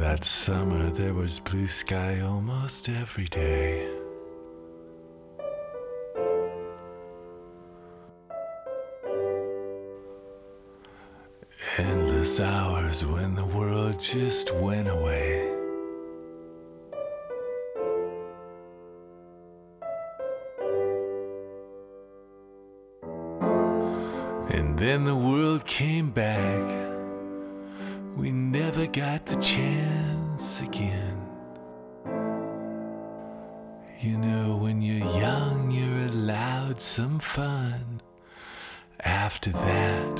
That summer there was blue sky almost every day. Endless hours when the world just went away. And then the world came back. We never got the chance again. You know, when you're young, you're allowed some fun. After that,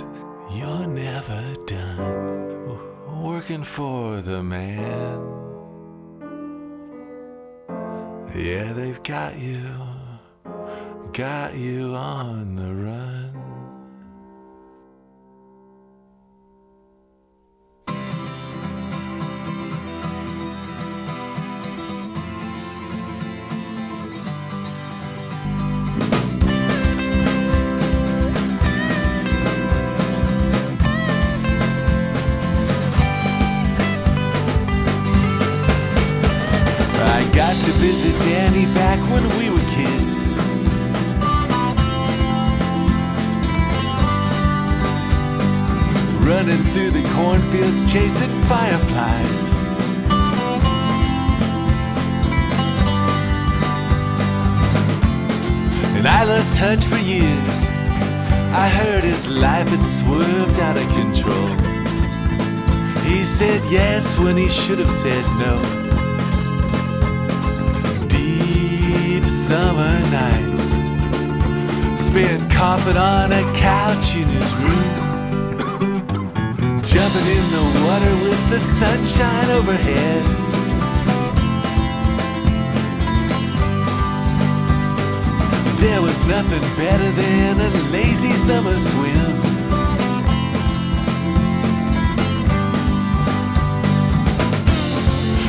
you're never done working for the man. Yeah, they've got you, got you on the run. Got to visit Danny back when we were kids. Running through the cornfields, chasing fireflies. And I lost touch for years. I heard his life had swerved out of control. He said yes when he should have said no. Deep summer nights, spent coughing on a couch in his room. Jumping in the water with the sunshine overhead. There was nothing better than a lazy summer swim.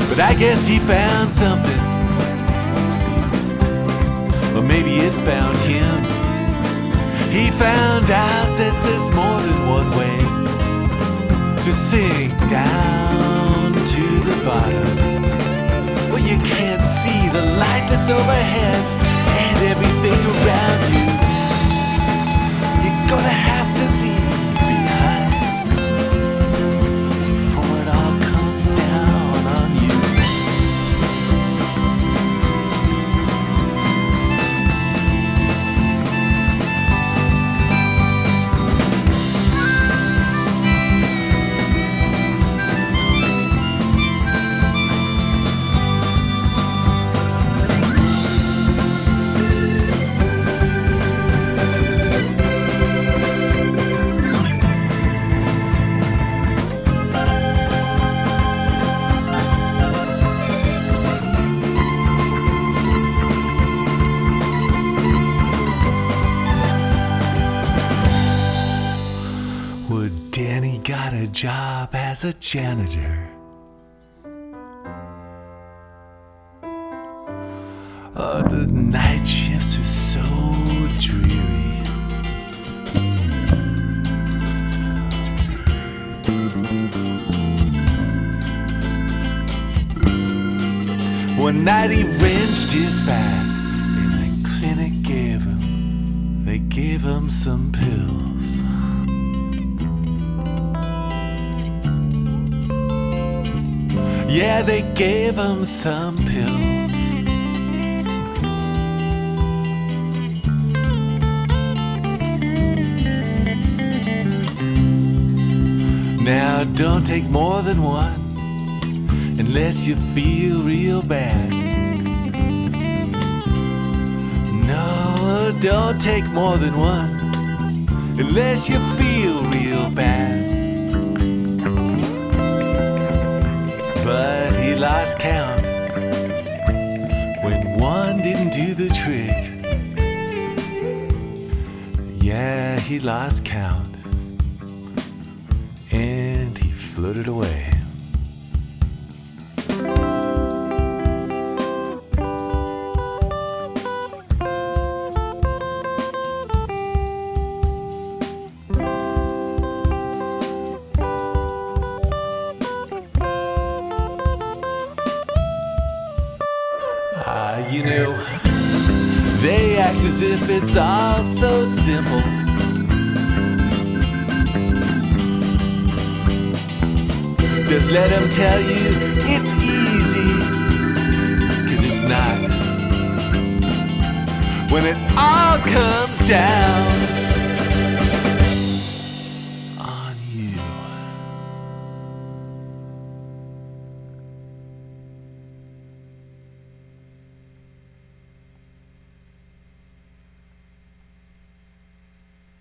But I guess he found something. Maybe it found him. He found out that there's more than one way to sink down to the bottom. Where you can't see the light that's overhead and everything around you. You're gonna job as a janitor? Oh, the night shifts are so dreary. One night he wrenched his back, and the clinic gave him, they gave him some pills. Yeah, they gave him some pills. Now, don't take more than one unless you feel real bad. No, don't take more than one unless you feel real bad. Lost count when one didn't do the trick. Yeah, he lost count and he floated away. If it's all so simple. Don't let them tell you it's easy, cause it's not. When it all comes down